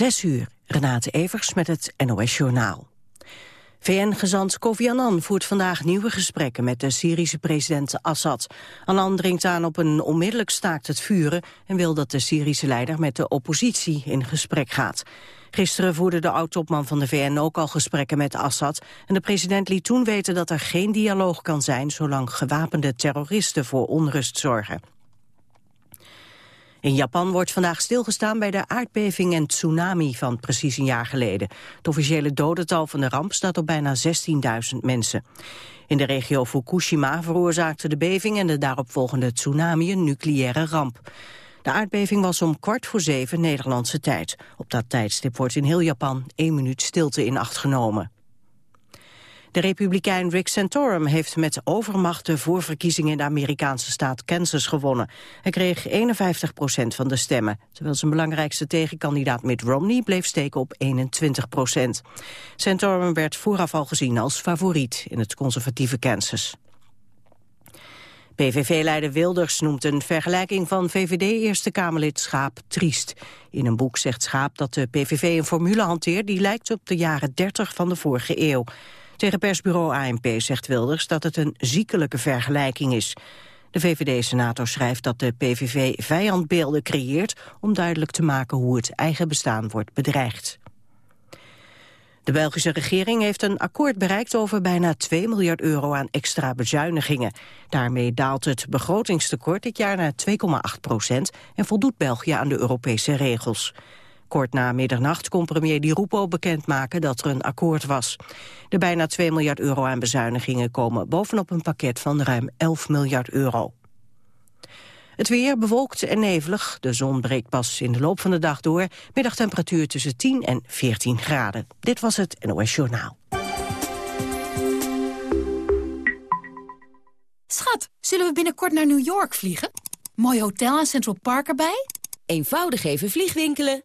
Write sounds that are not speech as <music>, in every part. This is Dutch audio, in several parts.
Zes uur, Renate Evers met het NOS Journaal. VN-gezant Kofi Annan voert vandaag nieuwe gesprekken met de Syrische president Assad. Annan dringt aan op een onmiddellijk staakt het vuren en wil dat de Syrische leider met de oppositie in gesprek gaat. Gisteren voerde de oud-topman van de VN ook al gesprekken met Assad en de president liet toen weten dat er geen dialoog kan zijn zolang gewapende terroristen voor onrust zorgen. In Japan wordt vandaag stilgestaan bij de aardbeving en tsunami van precies een jaar geleden. Het officiële dodental van de ramp staat op bijna 16.000 mensen. In de regio Fukushima veroorzaakte de beving en de daaropvolgende tsunami een nucleaire ramp. De aardbeving was om kwart voor zeven Nederlandse tijd. Op dat tijdstip wordt in heel Japan één minuut stilte in acht genomen. De republikein Rick Santorum heeft met overmacht de voorverkiezingen in de Amerikaanse staat Kansas gewonnen. Hij kreeg 51 procent van de stemmen, terwijl zijn belangrijkste tegenkandidaat Mitt Romney bleef steken op 21 procent. Santorum werd vooraf al gezien als favoriet in het conservatieve Kansas. PVV-leider Wilders noemt een vergelijking van VVD-Eerste Kamerlid Schaap triest. In een boek zegt Schaap dat de PVV een formule hanteert die lijkt op de jaren 30 van de vorige eeuw. Tegen persbureau ANP zegt Wilders dat het een ziekelijke vergelijking is. De VVD-senator schrijft dat de PVV vijandbeelden creëert... om duidelijk te maken hoe het eigen bestaan wordt bedreigd. De Belgische regering heeft een akkoord bereikt over bijna 2 miljard euro aan extra bezuinigingen. Daarmee daalt het begrotingstekort dit jaar naar 2,8 procent en voldoet België aan de Europese regels. Kort na middernacht kon premier Di Rupo bekendmaken dat er een akkoord was. De bijna 2 miljard euro aan bezuinigingen komen bovenop een pakket van ruim 11 miljard euro. Het weer bewolkt en nevelig. De zon breekt pas in de loop van de dag door. Middagtemperatuur tussen 10 en 14 graden. Dit was het NOS Journaal. Schat, zullen we binnenkort naar New York vliegen? Mooi hotel en Central Park erbij? Eenvoudig even vliegwinkelen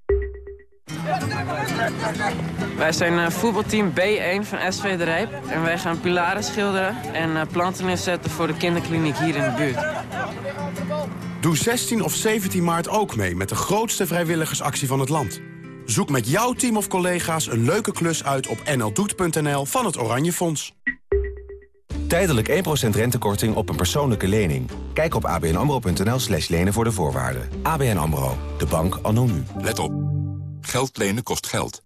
Wij zijn uh, voetbalteam B1 van SV De Rijp. En wij gaan pilaren schilderen en uh, planten inzetten voor de kinderkliniek hier in de buurt. Doe 16 of 17 maart ook mee met de grootste vrijwilligersactie van het land. Zoek met jouw team of collega's een leuke klus uit op nldoet.nl van het Oranje Fonds. Tijdelijk 1% rentekorting op een persoonlijke lening. Kijk op abnamro.nl slash lenen voor de voorwaarden. ABN AMRO, de bank anno nu. Let op. Geld lenen kost geld.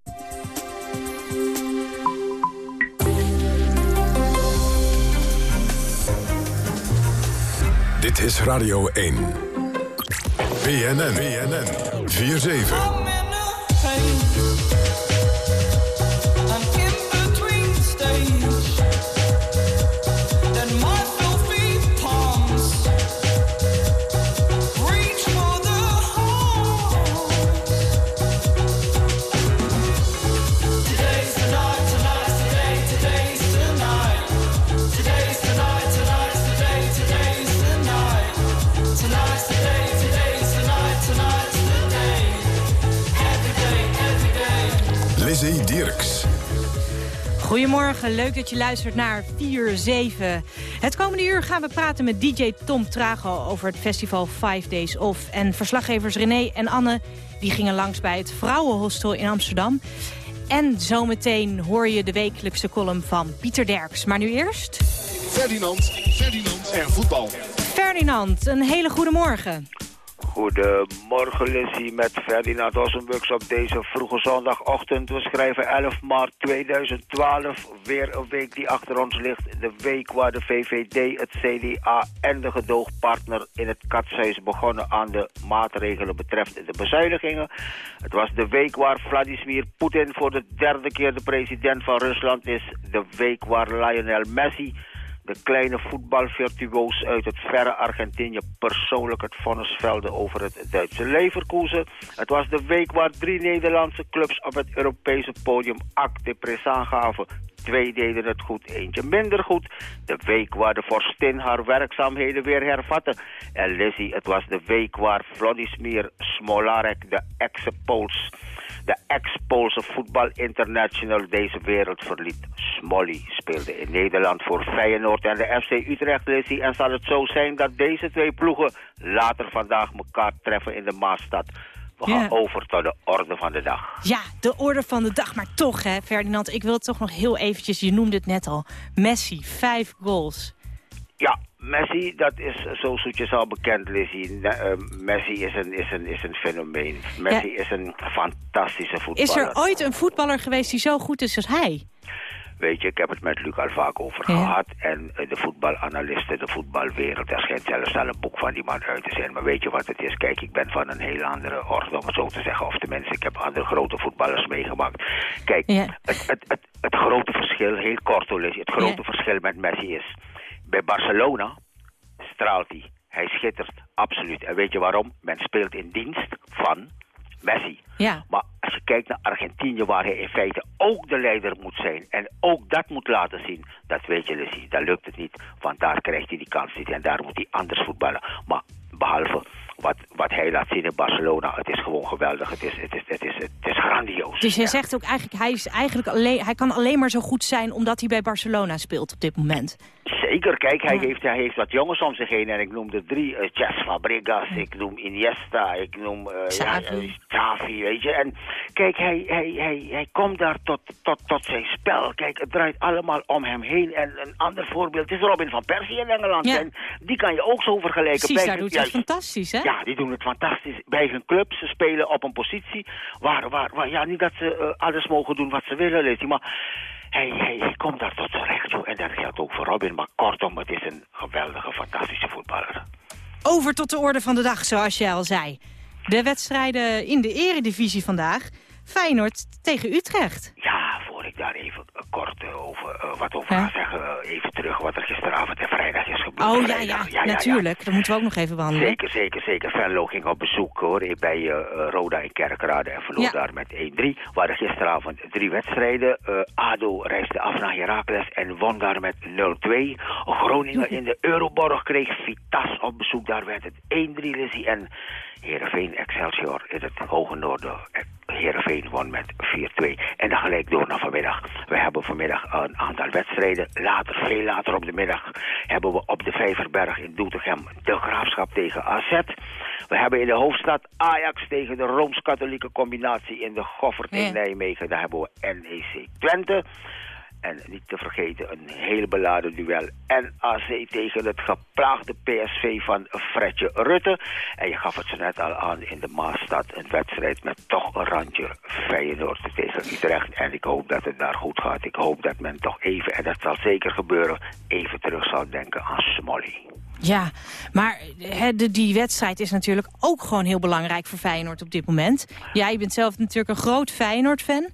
Dit is Radio 1. BNN. BNN. 4-7. Goedemorgen, leuk dat je luistert naar 4-7. Het komende uur gaan we praten met DJ Tom Trago over het festival Five Days Off. En verslaggevers René en Anne die gingen langs bij het Vrouwenhostel in Amsterdam. En zometeen hoor je de wekelijkse column van Pieter Derks. Maar nu eerst... Ferdinand, Ferdinand en voetbal. Ferdinand, een hele goede morgen. Goedemorgen Lissy met Ferdinand Ossenbux op deze vroege zondagochtend. We schrijven 11 maart 2012, weer een week die achter ons ligt. De week waar de VVD, het CDA en de gedoogpartner in het katshuis begonnen aan de maatregelen betreft de bezuinigingen. Het was de week waar Vladimir Poetin voor de derde keer de president van Rusland is. De week waar Lionel Messi de kleine voetbalvirtuoos uit het verre Argentinië persoonlijk het vonnis velde over het Duitse Leverkusen. Het was de week waar drie Nederlandse clubs op het Europese podium acte présent gaven. Twee deden het goed, eentje minder goed. De week waar de vorstin haar werkzaamheden weer hervatte. En Lizzie, het was de week waar Vladimir Smolarek, de ex-Pools de ex-Poolse voetbal international deze wereld verliet. Smolly speelde in Nederland voor Feyenoord en de FC Utrecht Lizzie. En zal het zo zijn dat deze twee ploegen later vandaag elkaar treffen in de Maastad. We gaan Ja. over tot de orde van de dag. Ja, de orde van de dag. Maar toch, hè, Ferdinand, ik wil het toch nog heel eventjes... je noemde het net al. Messi, vijf goals. Ja, Messi, dat is zo zoetjes al bekend, Lizzie. Eh, Messi is een, is, een, is een fenomeen. Messi is een fantastische voetballer. Is er ooit een voetballer geweest die zo goed is als hij? Weet je, ik heb het met Luc al vaak over Ja. gehad. En eh, de voetbalanalisten, de voetbalwereld, er schijnt zelfs al een boek van die man uit te zijn. Maar weet je wat het is? Kijk, ik ben van een heel andere orde, om het zo te zeggen. Of tenminste, ik heb andere grote voetballers meegemaakt. Kijk, Ja. het, het, het, het grote verschil, heel kort hoor, Lizzie, het grote verschil met Messi is... Bij Barcelona straalt hij. Hij schittert, absoluut. En weet je waarom? Men speelt in dienst van Messi. Ja. Maar als je kijkt naar Argentinië, waar hij in feite ook de leider moet zijn... en ook dat moet laten zien, dat weet je, Lizzie, dan lukt het niet. Want daar krijgt hij die kans niet en daar moet hij anders voetballen. Maar behalve wat, wat hij laat zien in Barcelona, het is gewoon geweldig. Het is, het is, het is, het is grandioos. Dus je Ja. zegt ook eigenlijk, hij, is eigenlijk alleen, hij kan alleen maar zo goed zijn... omdat hij bij Barcelona speelt op dit moment. Zeker, kijk, hij, Ja. heeft, hij heeft wat jongens om zich heen. En ik noem er drie. eh Chas Fabregas, ik noem Iniesta, ik noem eh, ja, Xavi. eh, Xavi, weet je. En kijk, hij, hij, hij, hij komt daar tot, tot, tot zijn spel. Kijk, het draait allemaal om hem heen. En een ander voorbeeld is Robin van Persie in Engeland. Ja. En die kan je ook zo vergelijken. Precies, Bij daar doet hij het juist- fantastisch, hè? ja, die doen het fantastisch. Bij hun club, ze spelen op een positie waar, waar, waar ja, niet dat ze eh, alles mogen doen wat ze willen, Lizzie, maar hij, hij, hij komt daar tot zijn recht, joh. En dat geldt ook voor Robin, maar kortom, het is een geweldige, fantastische voetballer. Over tot de orde van de dag, zoals jij al zei. De wedstrijden in de eredivisie vandaag. Feyenoord tegen Utrecht. Ja, voor ik daar even kort over, eh, wat over Ja. ga zeggen, eh, even terug wat er gisteravond en vrijdag is gebeurd. Oh ja, ja, Vrijdag, natuurlijk. Dat moeten we ook nog even behandelen. Zeker, zeker, zeker. Venlo ging op bezoek hoor, bij eh, Roda in Kerkrade en verloor Ja. daar met 1-3. waren gisteravond drie wedstrijden. ADO reisde af naar Heracles en won daar met 0-2. Groningen in de Euroborg kreeg Vitas op bezoek. Daar werd het 1-3 Lizzie. En Heerenveen Excelsior in het Hoge Noorden. Heerenveen won met 4-2. En dan gelijk door naar vanmiddag. We hebben vanmiddag een aantal wedstrijden. Later, veel later op de middag, hebben we op de Vijverberg in Doetinchem de Graafschap tegen AZ. We hebben in de hoofdstad Ajax tegen de Rooms-Katholieke combinatie in de Goffert in Ja. Nijmegen. Daar hebben we NEC Twente. En niet te vergeten een heel beladen duel. NAC tegen het geplaagde PSV van Fredje Rutte. En je gaf het zo net al aan in de Maastad. Een wedstrijd met toch een randje Feyenoord tegen Utrecht. En ik hoop dat het daar goed gaat. Ik hoop dat men toch even, en dat zal zeker gebeuren, even terug zal denken aan Smolly. Ja, maar de, die wedstrijd is natuurlijk ook gewoon heel belangrijk voor Feyenoord op dit moment. Jij bent zelf natuurlijk een groot Feyenoord-fan.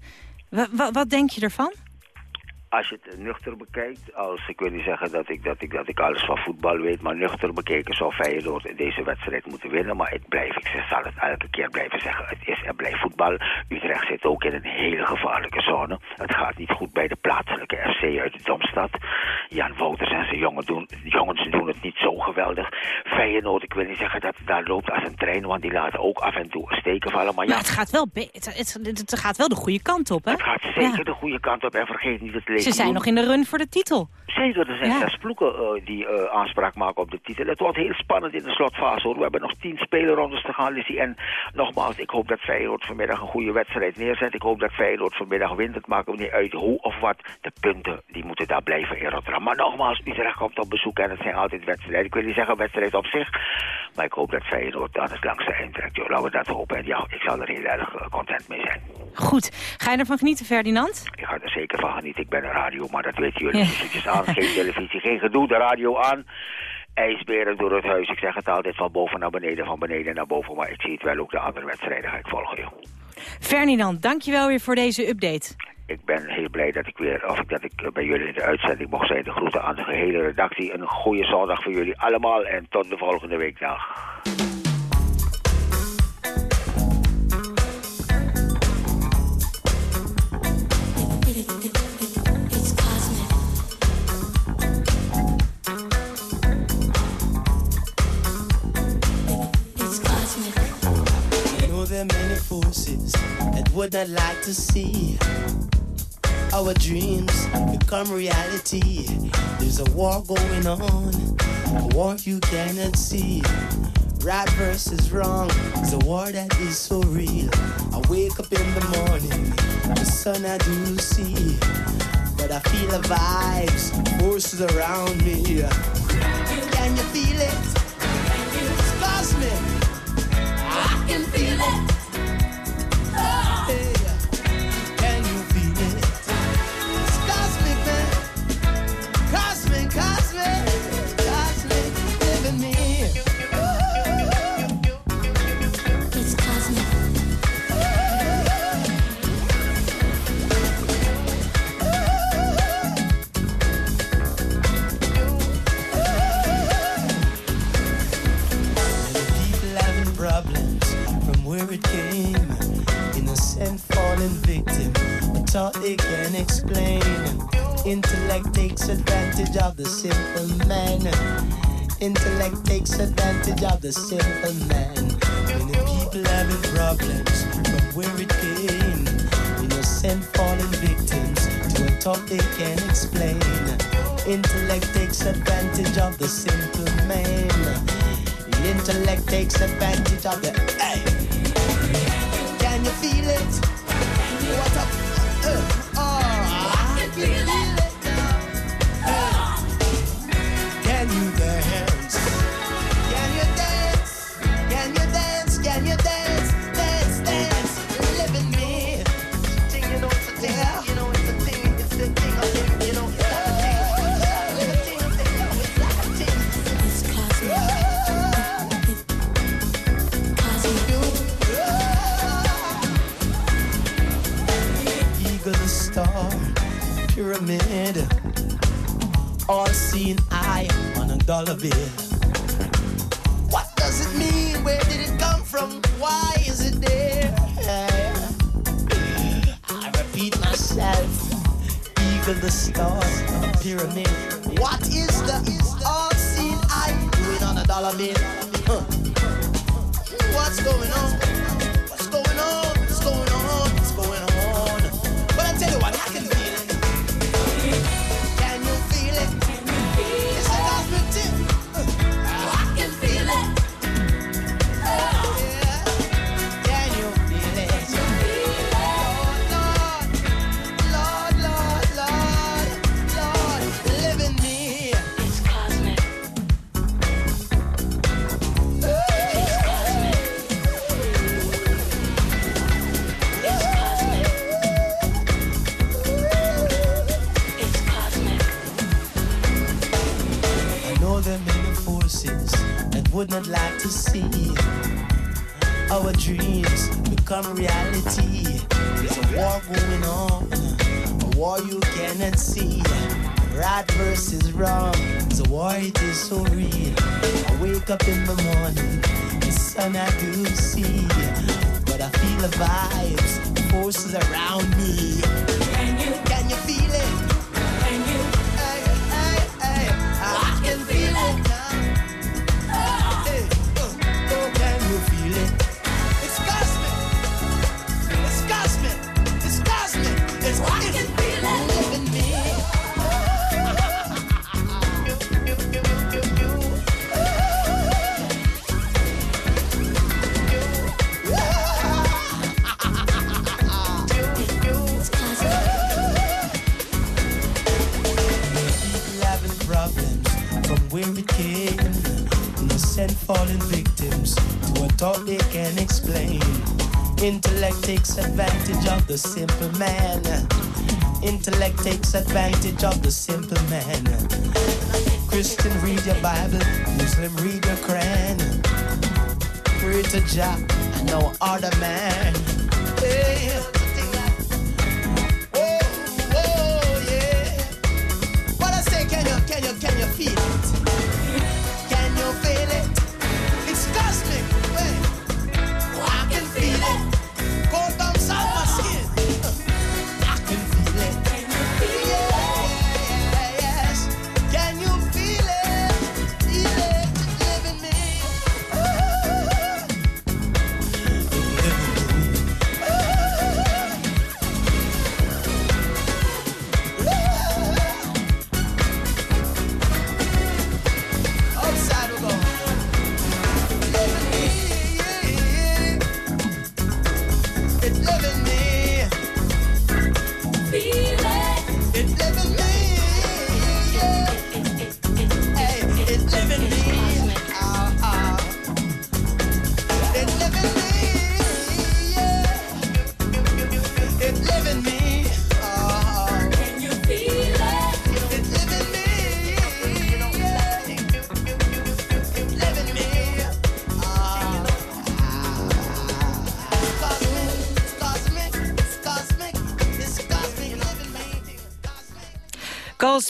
Wa- wa- wat denk je ervan? Als je het nuchter bekijkt, als ik wil niet zeggen dat ik, dat, ik, dat ik alles van voetbal weet, maar nuchter bekeken zou Feyenoord deze wedstrijd moeten winnen. Maar ik blijf, ik zal het elke keer blijven zeggen, het is en blijft voetbal. Utrecht zit ook in een hele gevaarlijke zone. Het gaat niet goed bij de plaatselijke FC uit de Domstad. Jan Wouters en zijn jongen doen, jongens doen het niet zo geweldig. Feyenoord, ik wil niet zeggen dat het daar loopt als een trein, want die laten ook af en toe steken vallen. Maar ja, Maar het gaat wel, het, het, het- het gaat wel de goede kant op, hè? het gaat zeker Ja. de goede kant op en vergeet niet het leven. Ze zijn nog in de run voor de titel. Zeker, er zijn Ja. zes ploegen eh, die eh, aanspraak maken op de titel. Het wordt heel spannend in de slotfase hoor. We hebben nog tien spelerrondes te gaan, Lizzie. En nogmaals, ik hoop dat Feyenoord vanmiddag een goede wedstrijd neerzet. Ik hoop dat Feyenoord vanmiddag wint. Het maakt me niet uit hoe of wat. De punten, die moeten daar blijven in Rotterdam. Maar nogmaals, Utrecht komt op bezoek en het zijn altijd wedstrijden. Ik wil niet zeggen wedstrijd op zich. Maar ik hoop dat Feyenoord aan het langste eind trekt. Laten we dat hopen. En ja, ik zal er heel erg eh, content mee zijn. Goed. Ga je ervan genieten, Ferdinand? Ik ga er zeker van genieten. Ik ben radio, maar dat weten jullie. Dus het is aan, geen <laughs> televisie, geen gedoe, de radio aan. IJsberen door het huis. Ik zeg het altijd van boven naar beneden, van beneden naar boven. Maar ik zie het wel ook de andere wedstrijden ga ik volgen, joh. Ferdinand, dankjewel weer voor deze update. Ik ben heel blij dat ik weer, of dat ik bij jullie in de uitzending mocht zijn. De groeten aan de gehele redactie. Een goede zondag voor jullie allemaal en tot de volgende weekdag. Forces that would not like to see our dreams become reality. There's a war going on, a war you cannot see. Right versus wrong is a war that is so real. I wake up in the morning, the sun I do see, but I feel the vibes, forces around me. Thought they can explain. Intellect takes advantage of the simple man. Intellect takes advantage of the simple man. Many people having problems from where it came. Innocent fallen victims to a thought they can explain. Intellect takes advantage of the simple man. Intellect takes advantage of the. Hey! Can you feel it? Pyramid. All seeing eye on a dollar bill. What does it mean? Where did it come from? Why is it there? I repeat myself. Even the star, pyramid. What is the all seeing eye doing on a dollar bill? Huh. What's going on? Would not like to see our dreams become reality. There's a war going on, a war you cannot see. Right versus wrong, the war it is so real. I wake up in the morning, the sun I do see, but I feel the vibes, forces around me. Can you, can you feel Intellect takes advantage of the simple man. Intellect takes advantage of the simple man. Christian, read your Bible. Muslim, read your Quran. Pray to Jah no other man. Hey.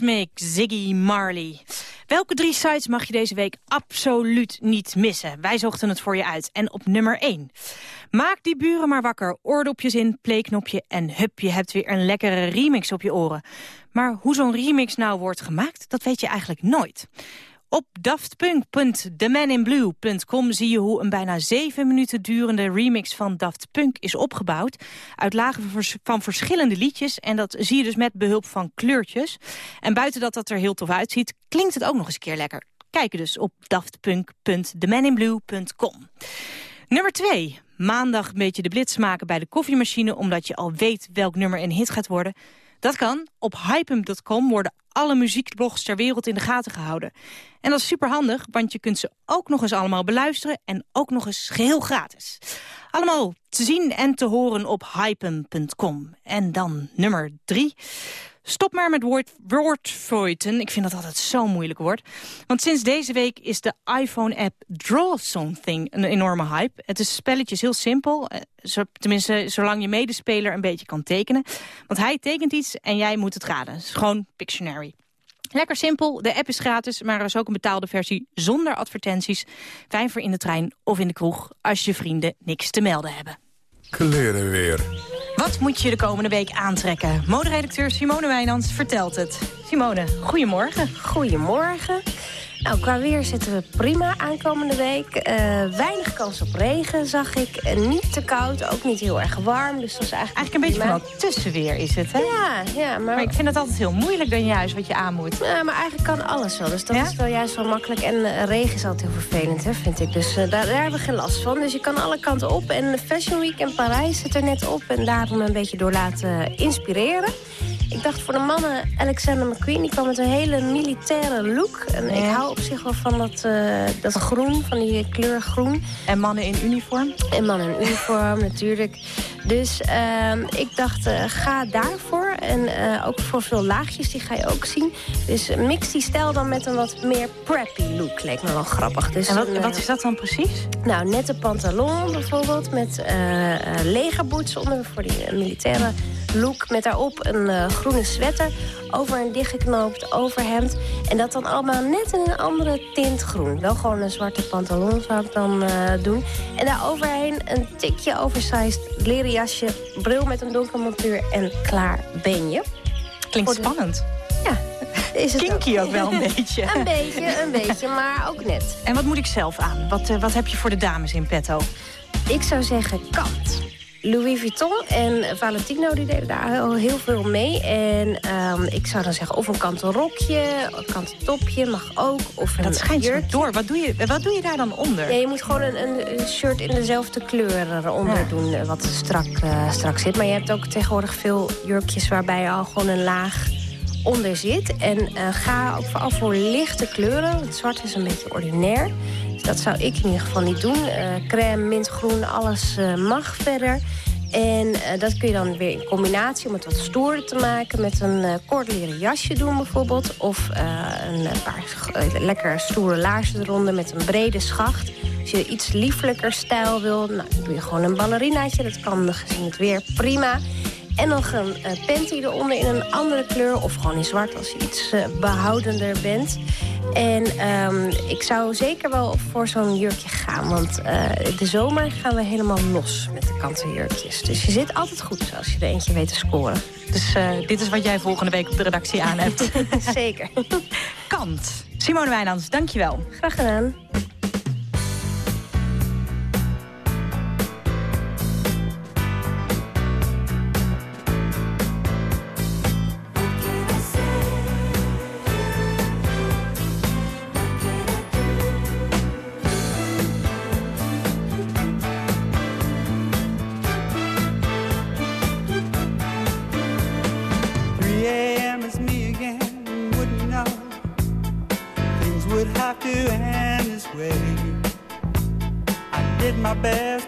Cosmic Ziggy Marley. Welke drie sites mag je deze week absoluut niet missen? Wij zochten het voor je uit. En op nummer 1. Maak die buren maar wakker. Oordopjes in, playknopje en hup, je hebt weer een lekkere remix op je oren. Maar hoe zo'n remix nou wordt gemaakt, dat weet je eigenlijk nooit. Op daftpunk.themaninblue.com zie je hoe een bijna zeven minuten durende remix van Daft Punk is opgebouwd. Uit lagen van verschillende liedjes en dat zie je dus met behulp van kleurtjes. En buiten dat dat er heel tof uitziet, klinkt het ook nog eens een keer lekker. Kijk dus op daftpunk.themaninblue.com. Nummer 2. Maandag een beetje de blitz maken bij de koffiemachine... omdat je al weet welk nummer een hit gaat worden. Dat kan. Op hypem.com worden alle muziekblogs ter wereld in de gaten gehouden. En dat is superhandig, want je kunt ze ook nog eens allemaal beluisteren... en ook nog eens geheel gratis. Allemaal te zien en te horen op hypem.com. En dan nummer drie. Stop maar met woord. Ik vind dat altijd zo'n moeilijk woord. Want sinds deze week is de iPhone-app Draw Something een enorme hype. Het is spelletjes heel simpel. Eh, tenminste, zolang je medespeler een beetje kan tekenen. Want hij tekent iets en jij moet het raden. Het is gewoon Pictionary. Lekker simpel, de app is gratis, maar er is ook een betaalde versie zonder advertenties. Fijn voor in de trein of in de kroeg als je vrienden niks te melden hebben. Kleren weer. Wat moet je de komende week aantrekken? Moderedacteur Simone Wijnands vertelt het. Simone, goedemorgen. Goedemorgen. Nou, qua weer zitten we prima aankomende week. Uh, weinig kans op regen, zag ik. En niet te koud, ook niet heel erg warm. Dus dat is eigenlijk, eigenlijk een beetje van tussenweer is het, hè? Ja, ja maar... maar... ik vind het altijd heel moeilijk dan juist wat je aan moet. Ja, maar eigenlijk kan alles wel. Dus dat is wel juist wel makkelijk. En uh, regen is altijd heel vervelend, hè, vind ik. Dus daar, daar, hebben we geen last van. Dus je kan alle kanten op. En Fashion Week in Parijs zit er net op. En daarom een beetje door laten inspireren. Ik dacht voor de mannen, Alexander McQueen, die kwam met een hele militaire look. En ik hou op zich wel van dat, uh, dat groen, van die kleur groen. En mannen in uniform? En mannen in uniform, <laughs> natuurlijk. Dus uh, ik dacht, uh, ga daarvoor. En uh, ook voor veel laagjes, die ga je ook zien. Dus mix die stijl dan met een wat meer preppy look. Leek me wel grappig. Dus en wat, een, wat is dat dan precies? Nou, nette pantalon bijvoorbeeld. Met legerboots onder voor die militaire look. Met daarop een groene sweater over een dichtgeknoopt overhemd. En dat dan allemaal net in een andere tint groen. Wel gewoon een zwarte pantalon zou ik dan uh, doen. En daar overheen een tikje oversized leren jasje, bril met een donkere montuur en klaar ben je. Klinkt spannend. Ja, is het Kinky ook. ook wel een <laughs> beetje. een beetje, een beetje, maar ook net. En wat moet ik zelf aan? Wat, uh, wat heb je voor de dames in petto? Ik zou zeggen kant. Louis Vuitton en Valentino die deden daar heel, heel veel mee. En um, ik zou dan zeggen of een kanten rokje, een kanten topje mag ook. Of een dat schijnt jurkje. door. Wat doe, je, wat doe je daar dan onder? Je moet gewoon een, een shirt in dezelfde kleur eronder ja. doen, wat strak, uh, strak zit. Maar je hebt ook tegenwoordig veel jurkjes waarbij al gewoon een laag onder zit. En uh, ga ook vooral voor lichte kleuren. Het zwart is een beetje ordinair. Dat zou ik in ieder geval niet doen. Uh, crème, mintgroen, alles uh, mag verder. En uh, dat kun je dan weer in combinatie om het wat stoerder te maken... met een uh, leren jasje doen bijvoorbeeld. Of een paar lekker stoere laarzen eronder met een brede schacht. Als je iets lieflijker stijl wil, nou, dan doe je gewoon een ballerinaatje. Dat kan gezien het weer prima. En nog een uh, panty eronder in een andere kleur. Of gewoon in zwart als je iets uh, behoudender bent. En um, ik zou zeker wel voor zo'n jurkje gaan. Want uh, de zomer gaan we helemaal los met de kanten jurkjes. Dus je zit altijd goed als je er eentje weet te scoren. Dus dit is wat jij volgende week op de redactie aan hebt. <laughs> zeker. Kant. Simone Wijnands, dankjewel. Graag gedaan.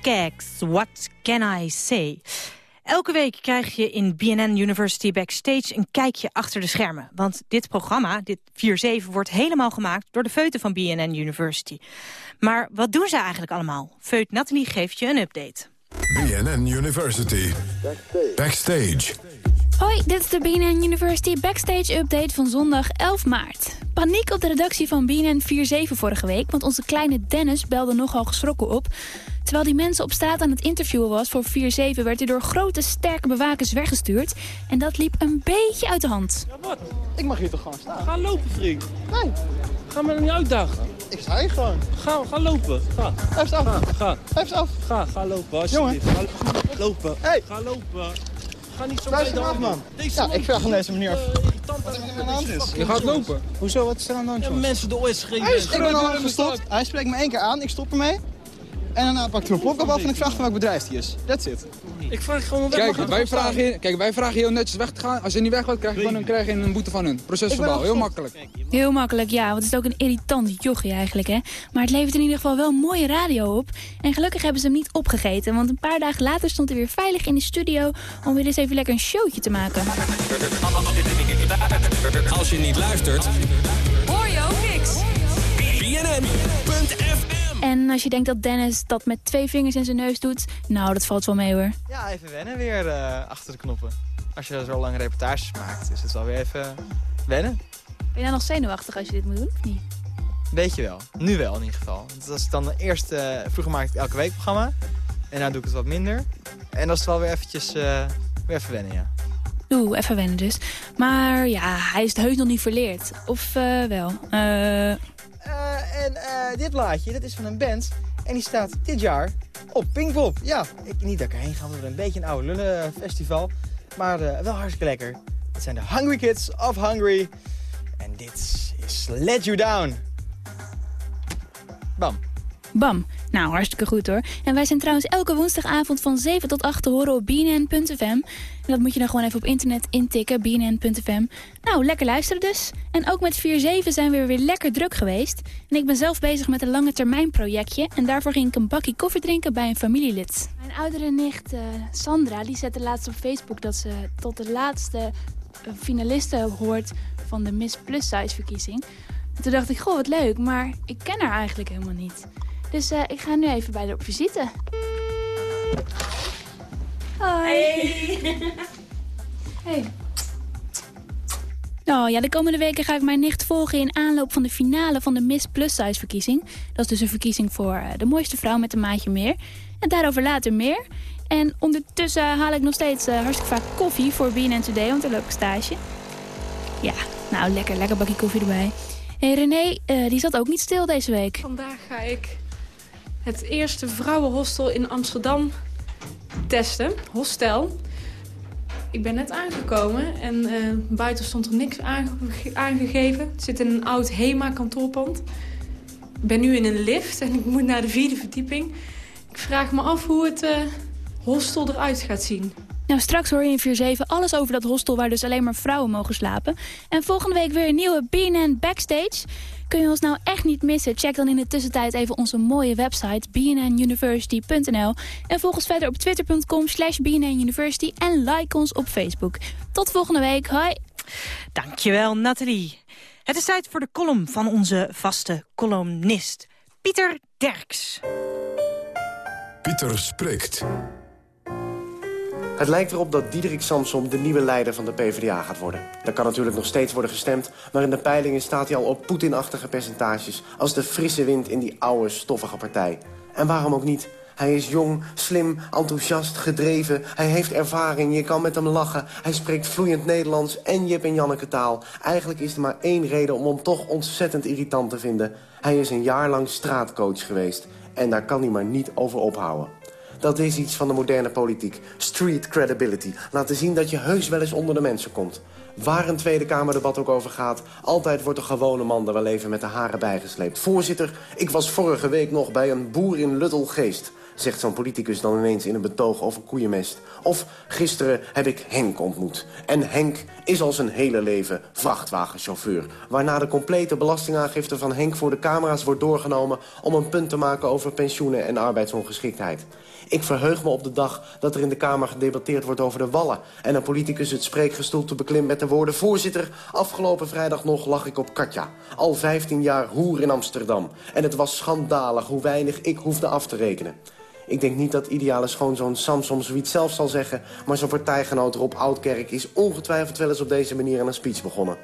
Skeks, what can I say? Elke week krijg je in BNN University Backstage een kijkje achter de schermen. Want dit programma, dit 4-7, wordt helemaal gemaakt door de feuten van BNN University. Maar wat doen ze eigenlijk allemaal? Feut Nathalie geeft je een update. BNN University. Backstage. Hoi, dit is de BNN University Backstage Update van zondag 11 maart. Paniek op de redactie van BNN 4-7 vorige week... want onze kleine Dennis belde nogal geschrokken op. Terwijl die mensen op straat aan het interviewen was voor 4-7... werd hij door grote, sterke bewakers weggestuurd. En dat liep een beetje uit de hand. Ja, wat? Ik mag hier toch gewoon staan? Ga lopen, vriend. Nee. Ga me er niet uitdagen. Ik sta hier gewoon. Ga, ga lopen. Ga. Even af. Ga, ga. Even af. Ga, ga lopen, alsjeblieft. Ga lopen. Hey. Ga lopen. Ga niet zo hand, man. Ja, ik vraag aan deze manier af. Wat er aan de hand is. Je gaat lopen. Hoezo? Wat is er aan de hand, ja, mensen de OS geven. Al gestopt. Hij spreekt me één keer aan. Ik stop ermee. En daarna pak ik er een plok op af en ik vraag van welk bedrijf die is. That's it. Ik vraag gewoon weg. Kijk, wij vragen, je, kijk, wij vragen heel netjes weg te gaan. Als je niet weg wilt, krijg je, van hun, krijg je een boete van hun. Procesverbaal, heel makkelijk. Heel makkelijk, ja. Want het is ook een irritant jochie eigenlijk, hè. Maar het levert in ieder geval wel mooie radio op. En gelukkig hebben ze hem niet opgegeten. Want een paar dagen later stond hij weer veilig in de studio... om weer eens even lekker een showtje te maken. Als je niet luistert, hoor je ook niks. BNN.fm En als je denkt dat Dennis dat met twee vingers in zijn neus doet... nou, dat valt wel mee hoor. Ja, even wennen weer uh, achter de knoppen. Als je zo lang reportages maakt, is het wel weer even wennen. Ben je nou nog zenuwachtig als je dit moet doen, of niet? Weet je wel. Nu wel in ieder geval. Als ik dan eerst... Uh, vroeger maakte ik elke week programma. En nu doe ik het wat minder. En dat is wel weer eventjes... Uh, weer even wennen, ja. Oeh, even wennen dus. Maar ja, hij is het heus nog niet verleerd. Of uh, wel? Uh... Uh, en dit blaadje, dat is van een band. En die staat dit jaar op Pinkpop. Ja, ik, niet dat ik erheen ga, we een beetje een oude lullen festival. Maar wel hartstikke lekker. Het zijn de Hungry Kids of Hungry. En dit is Let You Down. Bam. Bam. Nou, hartstikke goed hoor. En wij zijn trouwens elke woensdagavond van 7 tot 8 te horen op bnn.fm. Dat moet je dan gewoon even op internet intikken, bnn.fm. Nou, lekker luisteren dus. En ook met 4-7 zijn we weer lekker druk geweest. En ik ben zelf bezig met een lange termijn projectje. En daarvoor ging ik een bakje koffie drinken bij een familielid. Mijn oudere nicht uh, Sandra, die zette laatst op Facebook dat ze tot de laatste uh, finalisten hoort van de Miss Plus Size verkiezing. En toen dacht ik, goh, wat leuk, maar ik ken haar eigenlijk helemaal niet. Dus uh, ik ga nu even bij haar op visite. Hoi. Hey. <laughs> hey. Oh ja, de komende weken ga ik mijn nicht volgen in aanloop van de finale van de Miss Plus Size verkiezing. Dat is dus een verkiezing voor uh, de mooiste vrouw met een maatje meer. En daarover later meer. En ondertussen haal ik nog steeds uh, hartstikke vaak koffie voor BNN Today, want daar loop ik stage. Ja, nou lekker, lekker bakje koffie erbij. En René, uh, die zat ook niet stil deze week. Vandaag ga ik het eerste vrouwenhostel in Amsterdam testen. Hostel. Ik ben net aangekomen en uh, buiten stond er niks aange aangegeven. Het zit in een oud HEMA-kantoorpand. Ik ben nu in een lift en ik moet naar de vierde verdieping. Ik vraag me af hoe het uh, hostel eruit gaat zien. Nou, straks hoor je in 4-7 alles over dat hostel waar dus alleen maar vrouwen mogen slapen. En volgende week weer een nieuwe BNN Backstage. Kun je ons nou echt niet missen? Check dan in de tussentijd even onze mooie website bnnuniversity.nl. En volg ons verder op twitter.com slash bnnuniversity en like ons op Facebook. Tot volgende week. Hoi. Dankjewel Nathalie. Het is tijd voor de column van onze vaste columnist, Pieter Derks. Pieter spreekt. Het lijkt erop dat Diederik Samsom de nieuwe leider van de PvdA gaat worden. Er kan natuurlijk nog steeds worden gestemd... maar in de peilingen staat hij al op Poetin-achtige percentages... als de frisse wind in die oude, stoffige partij. En waarom ook niet? Hij is jong, slim, enthousiast, gedreven. Hij heeft ervaring, je kan met hem lachen. Hij spreekt vloeiend Nederlands en Jip en Janneke taal. Eigenlijk is er maar één reden om hem toch ontzettend irritant te vinden. Hij is een jaar lang straatcoach geweest. En daar kan hij maar niet over ophouden. Dat is iets van de moderne politiek. Street credibility. Laten zien dat je heus wel eens onder de mensen komt. Waar een Tweede Kamerdebat ook over gaat... altijd wordt de gewone man er wel even met de haren bijgesleept. Voorzitter, ik was vorige week nog bij een boer in Luttelgeest. zegt zo'n politicus dan ineens in een betoog over koeienmest. Of gisteren heb ik Henk ontmoet. En Henk is al zijn hele leven vrachtwagenchauffeur. Waarna de complete belastingaangifte van Henk voor de camera's wordt doorgenomen... om een punt te maken over pensioenen en arbeidsongeschiktheid. Ik verheug me op de dag dat er in de Kamer gedebatteerd wordt over de wallen... en een politicus het spreekgestoelte beklimt met de woorden... Voorzitter, afgelopen vrijdag nog lag ik op Katja. Al 15 jaar hoer in Amsterdam. En het was schandalig hoe weinig ik hoefde af te rekenen. Ik denk niet dat ideale schoonzoon Samsom zoiets zelf zal zeggen... maar zijn partijgenoot Rob Oudkerk is ongetwijfeld wel eens op deze manier aan een speech begonnen.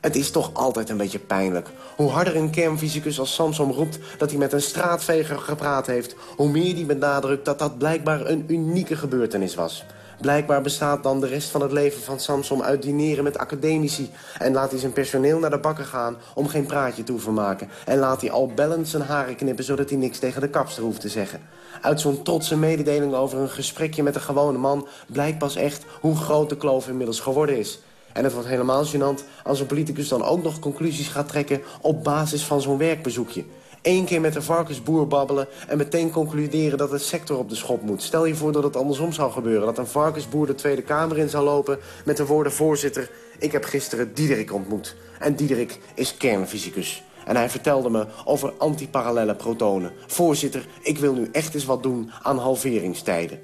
Het is toch altijd een beetje pijnlijk. Hoe harder een kernfysicus als Samsom roept dat hij met een straatveger gepraat heeft... hoe meer hij benadrukt dat dat blijkbaar een unieke gebeurtenis was. Blijkbaar bestaat dan de rest van het leven van Samsom uit dineren met academici... en laat hij zijn personeel naar de bakken gaan om geen praatje te hoeven maken... en laat hij al bellend zijn haren knippen zodat hij niks tegen de kapster hoeft te zeggen. Uit zo'n trotse mededeling over een gesprekje met een gewone man... blijkt pas echt hoe groot de kloof inmiddels geworden is... En het wordt helemaal gênant als een politicus dan ook nog conclusies gaat trekken... op basis van zo'n werkbezoekje. Eén keer met de varkensboer babbelen en meteen concluderen dat de sector op de schop moet. Stel je voor dat het andersom zou gebeuren. Dat een varkensboer de Tweede Kamer in zou lopen met de woorden... voorzitter, ik heb gisteren Diederik ontmoet. En Diederik is kernfysicus. En hij vertelde me over antiparallelle protonen. Voorzitter, ik wil nu echt eens wat doen aan halveringstijden.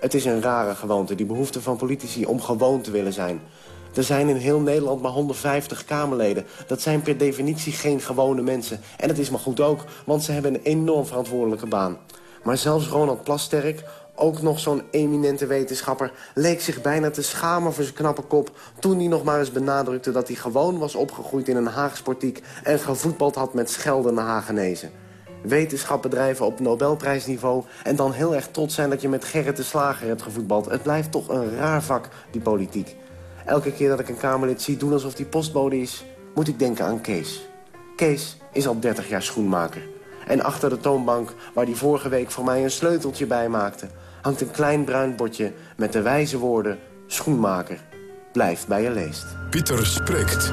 Het is een rare gewoonte, die behoefte van politici om gewoon te willen zijn. Er zijn in heel Nederland maar 150 Kamerleden. Dat zijn per definitie geen gewone mensen. En dat is maar goed ook, want ze hebben een enorm verantwoordelijke baan. Maar zelfs Ronald Plasterk, ook nog zo'n eminente wetenschapper... leek zich bijna te schamen voor zijn knappe kop... toen hij nog maar eens benadrukte dat hij gewoon was opgegroeid in een Haagsportiek... en gevoetbald had met scheldende Hagenezen. Wetenschap bedrijven op Nobelprijsniveau... en dan heel erg trots zijn dat je met Gerrit de Slager hebt gevoetbald. Het blijft toch een raar vak, die politiek. Elke keer dat ik een Kamerlid zie doen alsof die postbode is... moet ik denken aan Kees. Kees is al 30 jaar schoenmaker. En achter de toonbank, waar hij vorige week voor mij een sleuteltje bij maakte... hangt een klein bruin bordje met de wijze woorden... schoenmaker, blijf bij je leest. Pieter spreekt.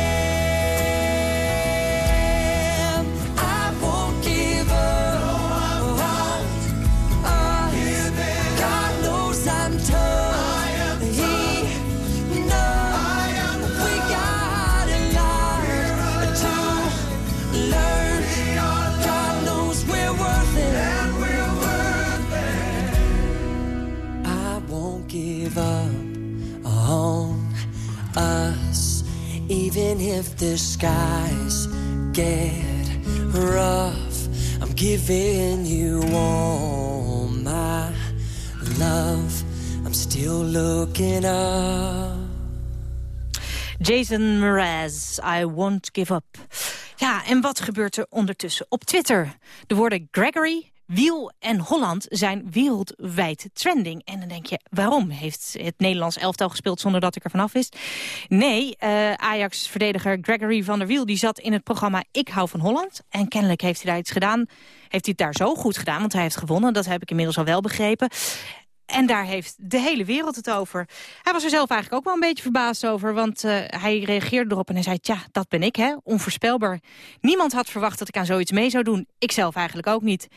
Even if the skies get rough. I'm giving you all my love. I'm still looking up. Jason Mraz, I won't give up. Ja, en wat gebeurt er ondertussen op Twitter? De woorden Gregory, Wiel en Holland zijn wereldwijd trending. En dan denk je, waarom heeft het Nederlands elftal gespeeld zonder dat ik er vanaf wist? Nee, eh, Ajax-verdediger Gregory van der Wiel die zat in het programma Ik hou van Holland. En kennelijk heeft hij daar iets gedaan. Heeft hij het daar zo goed gedaan, want hij heeft gewonnen. Dat heb ik inmiddels al wel begrepen. En daar heeft de hele wereld het over. Hij was er zelf eigenlijk ook wel een beetje verbaasd over. Want uh, hij reageerde erop en hij zei... tja, dat ben ik, hè? Onvoorspelbaar. Niemand had verwacht dat ik aan zoiets mee zou doen. Ik zelf eigenlijk ook niet.